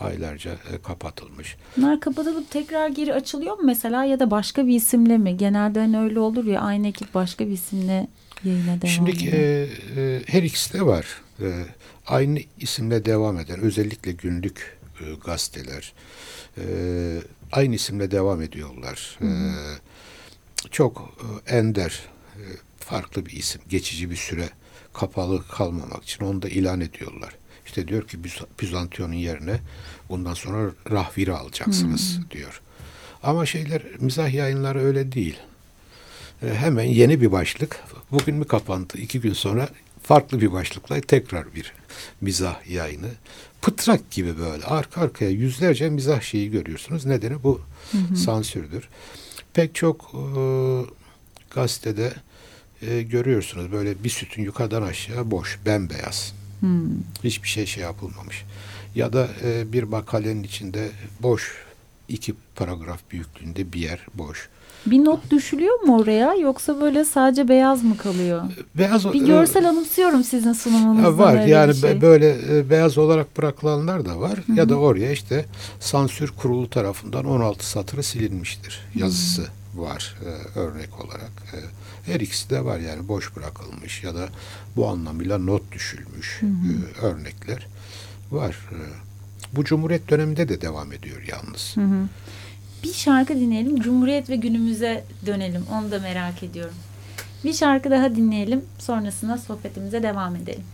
aylarca e, kapatılmış. Bunlar kapatılıp tekrar geri açılıyor mu mesela ya da başka bir isimle mi? Genelde hani öyle olur ya aynı ekip başka bir isimle yayına devam Şimdi ediyor. e, e, her ikisi de var. E, aynı isimle devam eden özellikle günlük gazeteler e, aynı isimle devam ediyorlar. E, çok e, ender e, farklı bir isim geçici bir süre kapalı kalmamak için onu da ilan ediyorlar. İşte diyor ki Bizantiyon'un yerine bundan sonra Rahvir'i alacaksınız diyor. Ama şeyler mizah yayınları öyle değil. E, hemen yeni bir başlık. Bugün mü kapandı? İki gün sonra farklı bir başlıkla tekrar bir mizah yayını. Pıtrak gibi böyle arka arkaya yüzlerce mizah şeyi görüyorsunuz. Nedeni bu sansürdür. Pek çok e, gazetede e, görüyorsunuz böyle bir sütun yukarıdan aşağı boş, bembeyaz. Hiçbir şey şey yapılmamış. Ya da e, bir makalenin içinde boş iki paragraf büyüklüğünde bir yer boş. Bir not düşülüyor mu oraya yoksa böyle sadece beyaz mı kalıyor? Beyaz Bir e, görsel anımsıyorum sizin sunumunuzda. Var yani şey. böyle e, beyaz olarak bırakılanlar da var ya da oraya işte sansür kurulu tarafından 16 satırı silinmiştir yazısı var e, örnek olarak. E, her ikisi de var yani boş bırakılmış ya da bu anlamıyla not düşülmüş e, örnekler var. E, bu Cumhuriyet döneminde de devam ediyor yalnız. Bir şarkı dinleyelim. Cumhuriyet ve günümüze dönelim. Onu da merak ediyorum. Bir şarkı daha dinleyelim. Sonrasında sohbetimize devam edelim.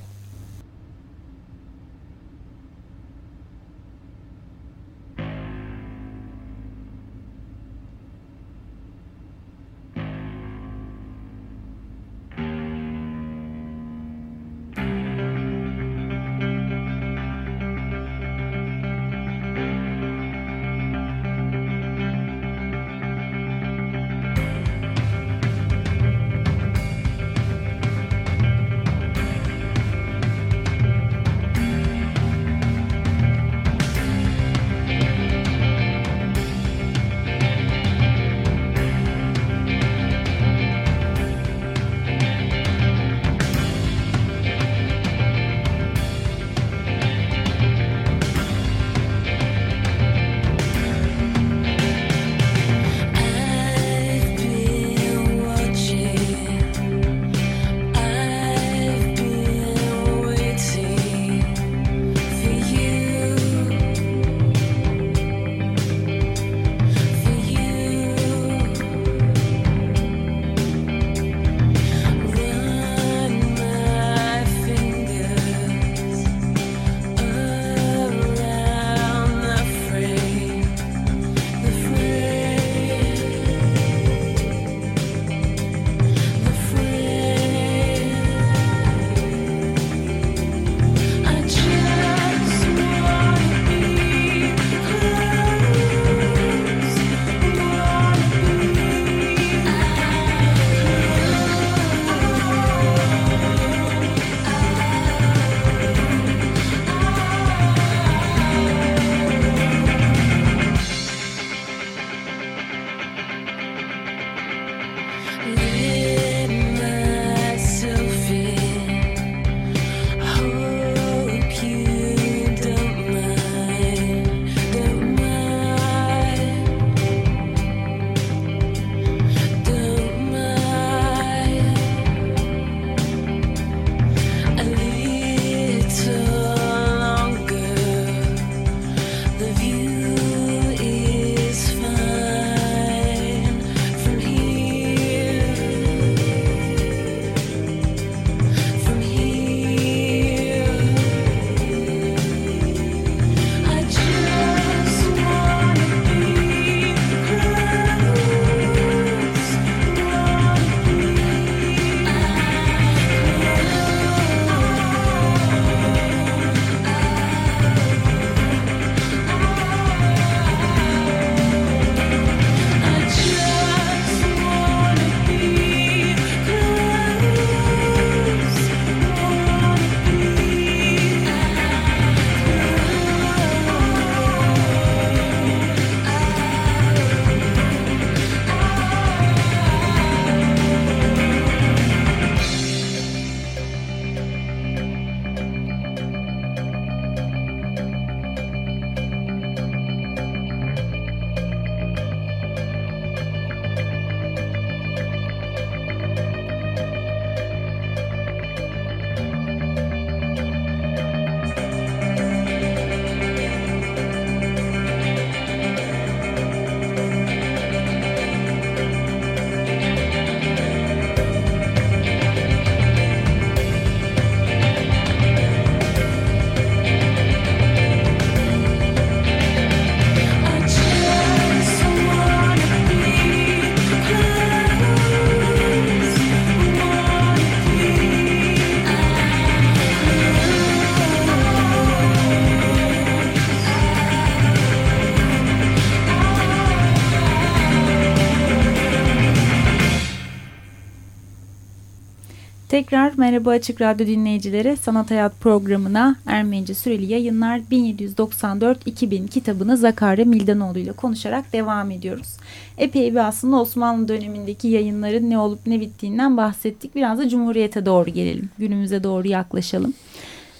Tekrar merhaba Açık Radyo dinleyicileri. Sanat Hayat programına Ermenice süreli yayınlar 1794-2000 kitabını Zakare Mildanoğlu ile konuşarak devam ediyoruz. Epey bir aslında Osmanlı dönemindeki yayınların ne olup ne bittiğinden bahsettik. Biraz da Cumhuriyet'e doğru gelelim. Günümüze doğru yaklaşalım.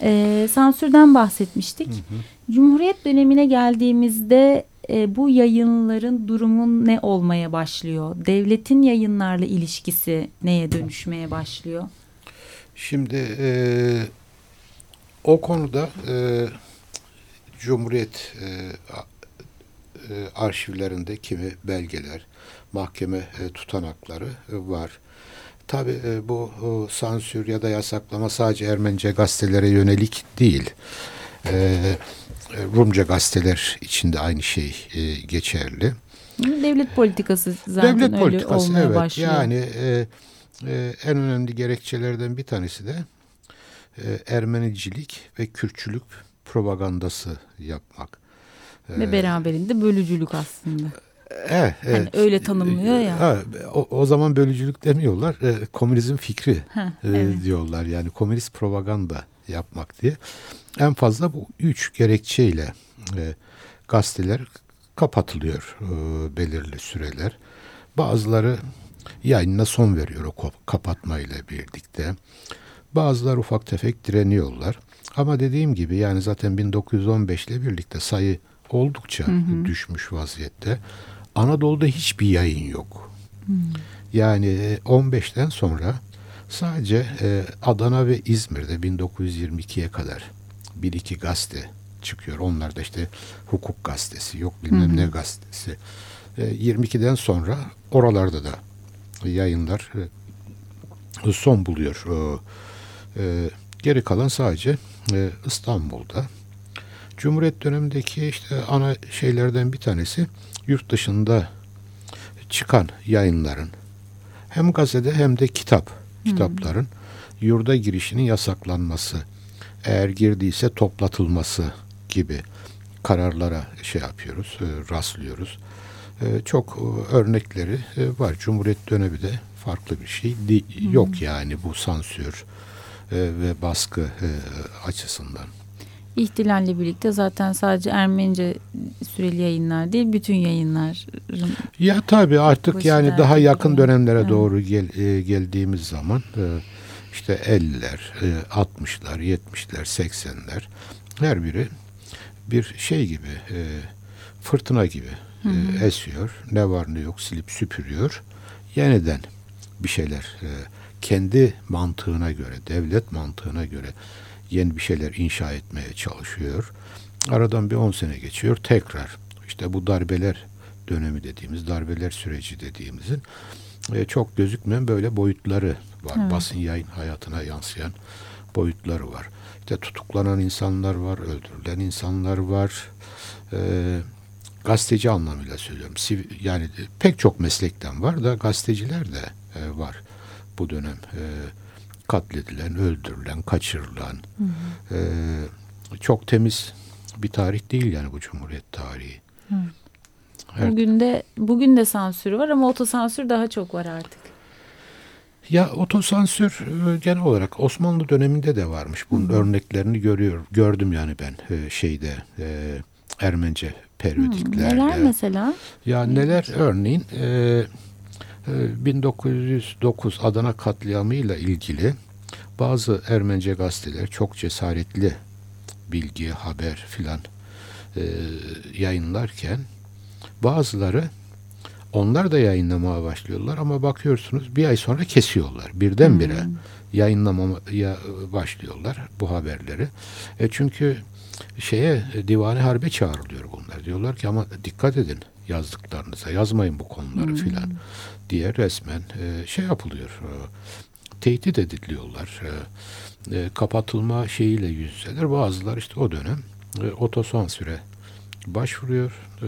Ee, sansürden bahsetmiştik. Hı hı. Cumhuriyet dönemine geldiğimizde e, bu yayınların durumun ne olmaya başlıyor? Devletin yayınlarla ilişkisi neye dönüşmeye başlıyor? Şimdi e, o konuda e, Cumhuriyet e, e, arşivlerinde kimi belgeler, mahkeme e, tutanakları e, var. Tabi e, bu e, sansür ya da yasaklama sadece Ermenice gazetelere yönelik değil. E, Rumca gazeteler içinde aynı şey e, geçerli. Devlet politikası zaten Devlet öyle politikası, olmaya evet. başlıyor. Yani e, e, en önemli gerekçelerden bir tanesi de e, Ermenicilik ve Kürtçülük propagandası yapmak. Ve e, beraberinde bölücülük aslında. Evet, evet. Yani öyle tanımlıyor ya. Ha, o, o zaman bölücülük demiyorlar. E, komünizm fikri Heh, e, evet. diyorlar. Yani komünist propaganda yapmak diye. En fazla bu üç gerekçeyle e, gazeteler kapatılıyor e, belirli süreler. Bazıları yayınına son veriyor o kapatmayla birlikte. Bazılar ufak tefek direniyorlar. Ama dediğim gibi yani zaten 1915 ile birlikte sayı oldukça hı hı. düşmüş vaziyette. Anadolu'da hiçbir yayın yok. Hı. Yani 15'ten e, sonra sadece e, Adana ve İzmir'de 1922'ye kadar bir iki gazete çıkıyor. Onlar da işte hukuk gazetesi yok bilmem hı hı. ne gazetesi. 22'den sonra oralarda da yayınlar e, son buluyor. E, geri kalan sadece e, İstanbul'da. Cumhuriyet dönemindeki işte ana şeylerden bir tanesi yurt dışında çıkan yayınların hem gazete hem de kitap kitapların hmm. yurda girişinin yasaklanması, eğer girdiyse toplatılması gibi kararlara şey yapıyoruz, rastlıyoruz. Ee, çok e, örnekleri e, var. Cumhuriyet dönemi de farklı bir şey yok yani bu sansür e, ve baskı açısından. İhtilalle birlikte zaten sadece Ermenice süreli yayınlar değil, bütün yayınlar. Ya tabii artık yani daha yakın dönemlere evet. doğru gel, geldiğimiz zaman işte 50'ler, 60'lar, 70'ler, 80'ler her biri bir şey gibi, fırtına gibi hı hı. E, esiyor. Ne var ne yok silip süpürüyor. Yeniden bir şeyler e, kendi mantığına göre, devlet mantığına göre yeni bir şeyler inşa etmeye çalışıyor. Aradan bir 10 sene geçiyor. Tekrar işte bu darbeler dönemi dediğimiz, darbeler süreci dediğimizin e, çok gözükmeyen böyle boyutları var. Evet. Basın yayın hayatına yansıyan boyutları var. İşte tutuklanan insanlar var, öldürülen insanlar var. Ee, gazeteci anlamıyla söylüyorum. Yani pek çok meslekten var da gazeteciler de e, var bu dönem. E, katledilen, öldürülen, kaçırılan hı hı. E, çok temiz bir tarih değil yani bu Cumhuriyet tarihi. Hı. Evet. Bugün de bugün de sansür var ama otosansür daha çok var artık. Ya otosansür e, genel olarak Osmanlı döneminde de varmış. Bunun örneklerini görüyor, gördüm yani ben e, şeyde e, Ermence periyodiklerde. Hmm, neler mesela? Ya neler örneğin e, e, 1909 Adana katliamıyla ilgili bazı Ermence gazeteler çok cesaretli bilgi, haber filan e, yayınlarken bazıları onlar da yayınlamaya başlıyorlar ama bakıyorsunuz bir ay sonra kesiyorlar. Birdenbire hmm. yayınlamaya başlıyorlar bu haberleri. E çünkü şeye e, divane harbe çağrılıyor bunlar. Diyorlar ki ama dikkat edin yazdıklarınıza yazmayın bu konuları hmm. filan diye resmen e, şey yapılıyor. E, tehdit ediliyorlar. E, e, kapatılma şeyiyle yüz yüzeler. Bazılar işte o dönem e, otosansüre başvuruyor. E,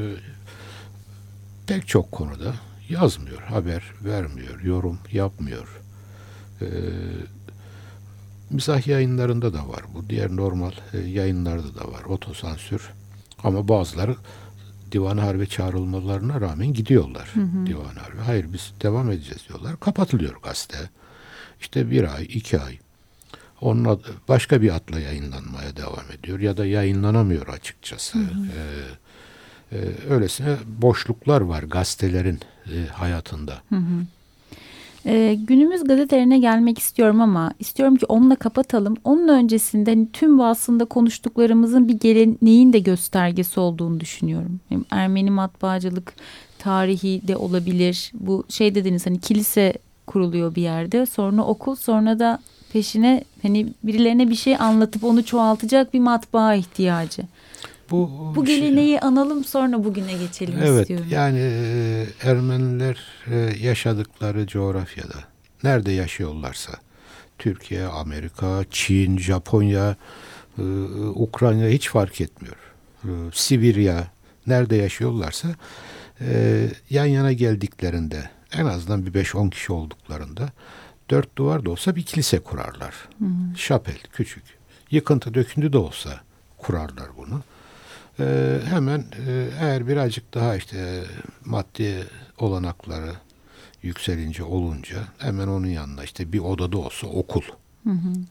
pek çok konuda yazmıyor, haber vermiyor, yorum yapmıyor. E, Mizah yayınlarında da var bu. Diğer normal e, yayınlarda da var. Otosansür. Ama bazıları divan harbe çağrılmalarına rağmen gidiyorlar hı hı. divan harbe. Hayır biz devam edeceğiz diyorlar. Kapatılıyor gazete. işte bir ay, iki ay onun adı, başka bir adla yayınlanmaya devam ediyor ya da yayınlanamıyor açıkçası. Ee, e, öylesine boşluklar var gazetelerin e, hayatında. Hı hı. Ee, günümüz gazetelerine gelmek istiyorum ama istiyorum ki onunla kapatalım. Onun öncesinde tüm bu aslında konuştuklarımızın bir geleneğin de göstergesi olduğunu düşünüyorum. Hem Ermeni matbaacılık tarihi de olabilir. Bu şey dediniz hani kilise kuruluyor bir yerde sonra okul sonra da peşine hani birilerine bir şey anlatıp onu çoğaltacak bir matbaa ihtiyacı. Bu, Bu şey- geleneği analım sonra bugüne geçelim Evet istiyorum. yani e, Ermeniler e, yaşadıkları coğrafyada nerede yaşıyorlarsa Türkiye, Amerika, Çin, Japonya, e, Ukrayna hiç fark etmiyor. E, Sibirya nerede yaşıyorlarsa e, yan yana geldiklerinde en azından bir 5-10 kişi olduklarında dört duvar da olsa bir kilise kurarlar. Şapel küçük. Yıkıntı döküntü de olsa kurarlar bunu. Ee, hemen e, eğer birazcık daha işte maddi olanakları yükselince olunca hemen onun yanına işte bir odada olsa okul.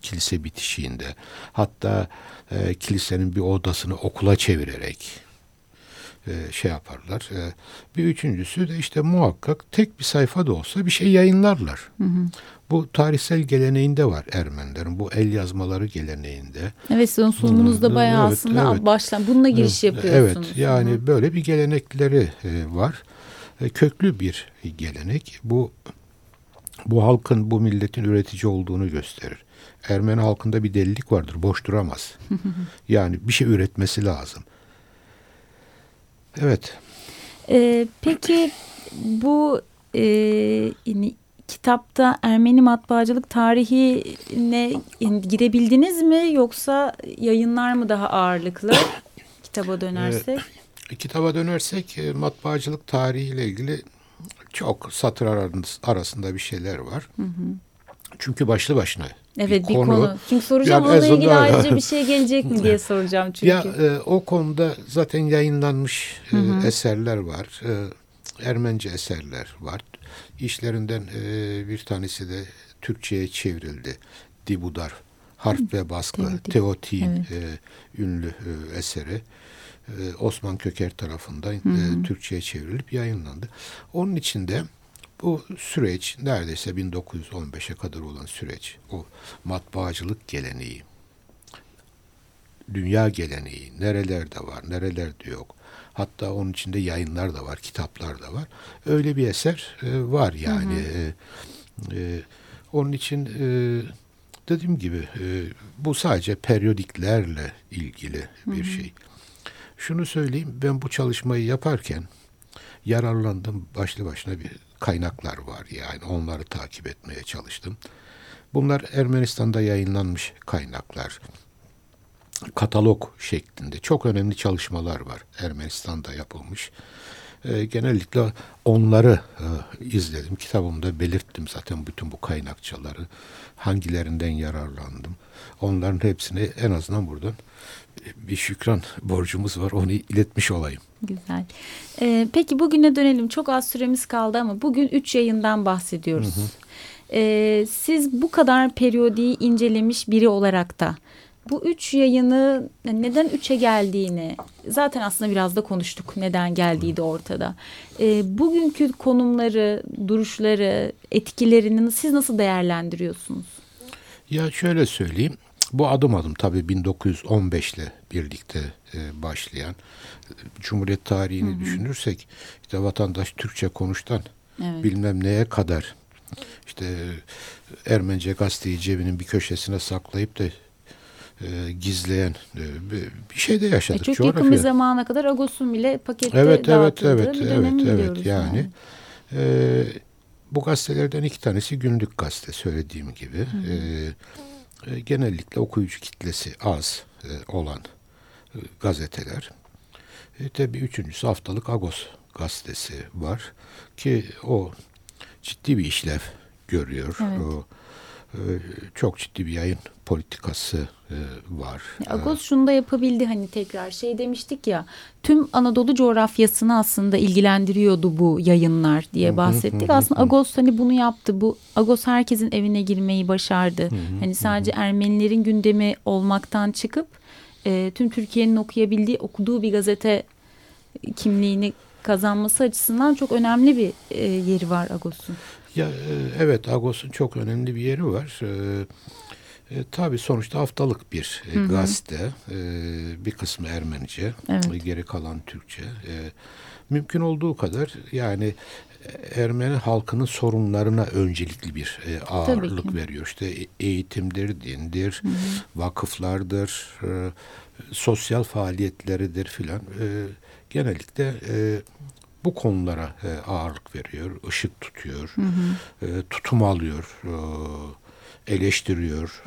Kilise bitişiğinde. Hatta e, kilisenin bir odasını okula çevirerek e, şey yaparlar. E, bir üçüncüsü de işte muhakkak tek bir sayfa da olsa bir şey yayınlarlar. Bu tarihsel geleneğinde var Ermenilerin. Bu el yazmaları geleneğinde. Evet sizin sunumunuzda Hı, bayağı evet, aslında evet. baştan bununla giriş yapıyorsunuz. Evet yani böyle bir gelenekleri e, var. E, köklü bir gelenek. Bu bu halkın, bu milletin üretici olduğunu gösterir. Ermeni halkında bir delilik vardır. Boş duramaz. yani bir şey üretmesi lazım. Evet. Ee, peki bu e, kitapta Ermeni matbaacılık tarihine girebildiniz mi yoksa yayınlar mı daha ağırlıklı kitaba dönersek? Kitaba dönersek e, matbaacılık tarihiyle ilgili çok satır arasında- bir şeyler var. Çünkü başlı başına Evet bir konu. Çünkü soracağım Yani onunla ilgili ayrıca bir şey gelecek mi diye soracağım çünkü. Ya e, o konuda zaten yayınlanmış e, eserler var. E, Ermence eserler var. İşlerinden e, bir tanesi de Türkçe'ye çevrildi. Dibudar, Harf ve Baskı, Teotik. Teotik'in Evet. e, ünlü e, eseri. E, Osman Köker tarafından e, Türkçe'ye çevrilip yayınlandı. Onun içinde bu süreç neredeyse 1915'e kadar olan süreç, o matbaacılık geleneği, dünya geleneği nerelerde var, nerelerde yok. Hatta onun içinde yayınlar da var, kitaplar da var. Öyle bir eser e, var yani. E, e, onun için e, dediğim gibi e, bu sadece periyodiklerle ilgili bir şey. Şunu söyleyeyim, ben bu çalışmayı yaparken yararlandım başlı başına bir kaynaklar var yani onları takip etmeye çalıştım. Bunlar Ermenistan'da yayınlanmış kaynaklar katalog şeklinde çok önemli çalışmalar var Ermenistan'da yapılmış. Ee, genellikle onları e, izledim. Kitabımda belirttim zaten bütün bu kaynakçaları. Hangilerinden yararlandım. Onların hepsini en azından buradan bir şükran borcumuz var. Onu iletmiş olayım. Güzel. Ee, peki bugüne dönelim. Çok az süremiz kaldı ama bugün üç yayından bahsediyoruz. Ee, siz bu kadar periyodiyi incelemiş biri olarak da bu üç yayını neden üçe geldiğini zaten aslında biraz da konuştuk. Neden geldiği de ortada. Ee, bugünkü konumları, duruşları, etkilerini siz nasıl değerlendiriyorsunuz? Ya şöyle söyleyeyim. Bu adım adım tabii 1915 ile birlikte e, başlayan e, Cumhuriyet tarihini düşünürsek işte vatandaş Türkçe konuştan Evet. bilmem neye kadar işte e, Ermence gazeteyi cebinin bir köşesine saklayıp da e, gizleyen e, bir, şey de E, yaşadık. çok yakın bir coğrafya. zamana kadar Agos'un bile pakette Evet evet evet bir evet dönemi evet biliyoruz yani. Ee, bu gazetelerden iki tanesi günlük gazete söylediğim gibi. Ee, e, genellikle okuyucu kitlesi az e, olan e, gazeteler. E, tabii üçüncüsü haftalık Agos gazetesi var ki o ciddi bir işlev görüyor. Evet. O e, çok ciddi bir yayın politikası e, var. Agos şunu da yapabildi hani tekrar şey demiştik ya tüm Anadolu coğrafyasını aslında ilgilendiriyordu bu yayınlar diye bahsettik. Aslında Agos hani bunu yaptı. Bu Agos herkesin evine girmeyi başardı. Hani sadece Ermenilerin gündemi olmaktan çıkıp e, tüm Türkiye'nin okuyabildiği okuduğu bir gazete kimliğini kazanması açısından çok önemli bir e, yeri var Agos'un. Ya e, evet Agos'un çok önemli bir yeri var. E, e, tabii sonuçta haftalık bir e, gazete. E, bir kısmı Ermenice, Evet. e, geri kalan Türkçe. E, mümkün olduğu kadar yani Ermeni halkının sorunlarına öncelikli bir e, ağırlık veriyor. İşte e- eğitimdir, dindir, vakıflardır, e, sosyal faaliyetleridir filan. E, genellikle e, bu konulara e, ağırlık veriyor, ışık tutuyor, e, tutum alıyor, e, eleştiriyor.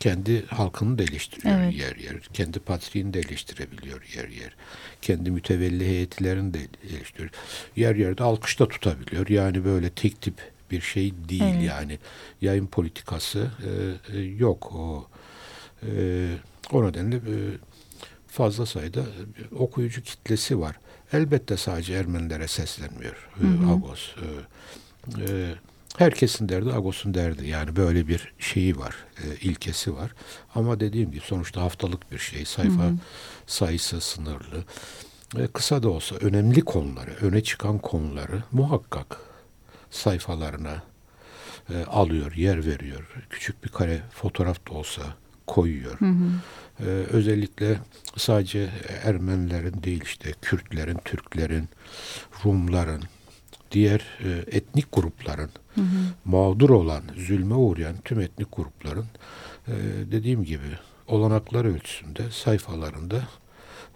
Kendi halkını da eleştiriyor Evet. yer yer. Kendi patriğini de eleştirebiliyor yer yer. Kendi mütevelli heyetlerini de eleştiriyor. Yer yerde alkış da tutabiliyor. Yani böyle tek tip bir şey değil Evet. yani. Yayın politikası e, e, yok. O e, o nedenle e, fazla sayıda okuyucu kitlesi var. Elbette sadece Ermenilere seslenmiyor e, Agos. E, e, herkesin derdi Agos'un derdi. Yani böyle bir şeyi var, e, ilkesi var. Ama dediğim gibi sonuçta haftalık bir şey. Sayfa sayısı sınırlı. E, kısa da olsa önemli konuları, öne çıkan konuları muhakkak sayfalarına e, alıyor, yer veriyor. Küçük bir kare fotoğraf da olsa koyuyor. E, özellikle sadece Ermenilerin değil işte Kürtlerin, Türklerin, Rumların, diğer e, etnik grupların mağdur olan, zulme uğrayan tüm etnik grupların e, dediğim gibi olanaklar ölçüsünde sayfalarında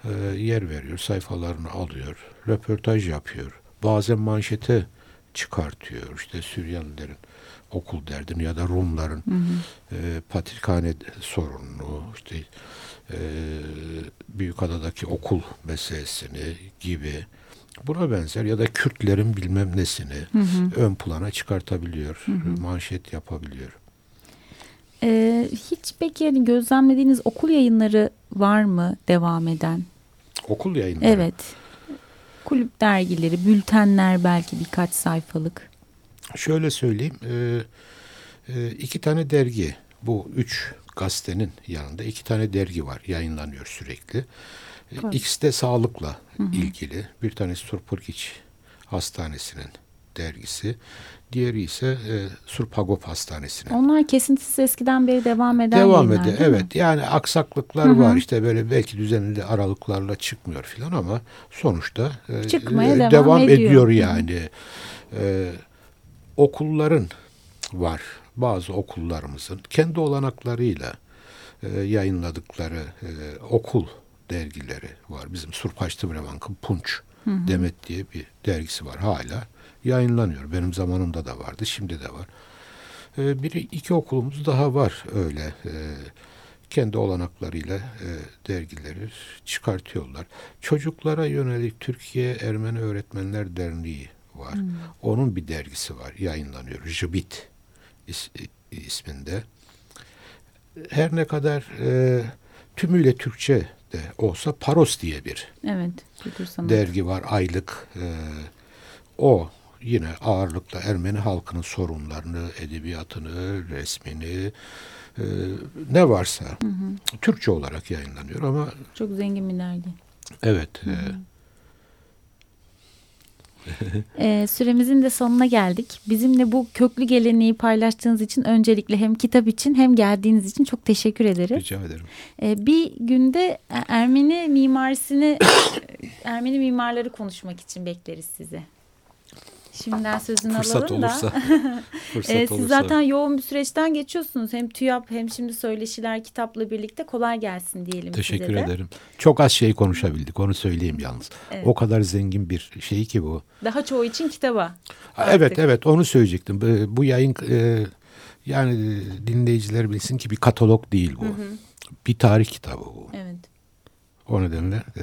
e, yer veriyor, sayfalarını alıyor, röportaj yapıyor. Bazen manşete çıkartıyor. İşte Süryanilerin okul derdini ya da Rumların e, patrikhane sorununu, işte e, Büyükada'daki okul meselesini gibi buna benzer ya da Kürtlerin bilmem nesini ön plana çıkartabiliyor, manşet yapabiliyor. E, hiç peki yani gözlemlediğiniz okul yayınları var mı devam eden? Okul yayınları. Evet. Kulüp dergileri, bültenler belki birkaç sayfalık. Şöyle söyleyeyim, e, e, iki tane dergi, bu üç gazetenin yanında iki tane dergi var, yayınlanıyor sürekli. E, Evet. İkisi de sağlıkla ilgili. Bir tanesi Turpurgiç Hastanesi'nin dergisi, diğeri ise e, Surpagop Hastanesi'nin. Onlar kesintisiz eskiden beri devam eden Devam ediyor. mi? Evet. Yani aksaklıklar var. İşte böyle belki düzenli aralıklarla çıkmıyor filan ama sonuçta e, Çıkmaya e, devam ediyor. ediyor Hı hı. yani. E, okulların var. Bazı okullarımızın kendi olanaklarıyla e, yayınladıkları e, okul dergileri var. Bizim Surpaçtı Brevank'ın Punç Demet diye bir dergisi var hala. Yayınlanıyor. Benim zamanımda da vardı. Şimdi de var. E, bir iki okulumuz daha var öyle. E, kendi olanaklarıyla e, dergileri çıkartıyorlar. Çocuklara yönelik Türkiye Ermeni Öğretmenler Derneği var. Onun bir dergisi var. Yayınlanıyor. Jibit is- isminde. Her ne kadar e, tümüyle Türkçe de olsa Paros diye bir Evet. Dergi var aylık. Ee, o yine ağırlıkla Ermeni halkının sorunlarını, edebiyatını, resmini e, ne varsa Türkçe olarak yayınlanıyor ama Çok zengin bir dergi. evet e, Ee, süremizin de sonuna geldik. Bizimle bu köklü geleneği paylaştığınız için öncelikle hem kitap için hem geldiğiniz için çok teşekkür ederiz. rica ederim. Ee, bir günde Ermeni mimarisini, Ermeni mimarları konuşmak için bekleriz sizi. Şimdiden sözünü Fırsat alalım da. olursa. fırsat Ee, siz olursa. zaten yoğun bir süreçten geçiyorsunuz. Hem TÜYAP hem şimdi söyleşiler kitapla birlikte kolay gelsin diyelim Teşekkür size de. ederim. Çok az şey konuşabildik onu söyleyeyim yalnız. Evet. O kadar zengin bir şey ki bu. Daha çoğu için kitaba. Artık. Evet evet onu söyleyecektim. Bu, bu yayın e, yani e, dinleyiciler bilsin ki bir katalog değil bu. Bir tarih kitabı bu. Evet. O nedenle e,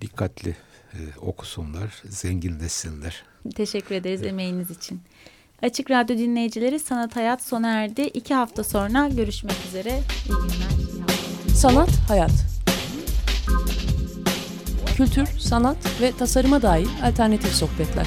dikkatli e, okusunlar, zenginleşsinler. Teşekkür ederiz emeğiniz için. Açık Radyo dinleyicileri Sanat Hayat sona erdi. İki hafta sonra görüşmek üzere. İyi günler. Sanat, hayat. Kültür, sanat ve tasarıma dair alternatif sohbetler.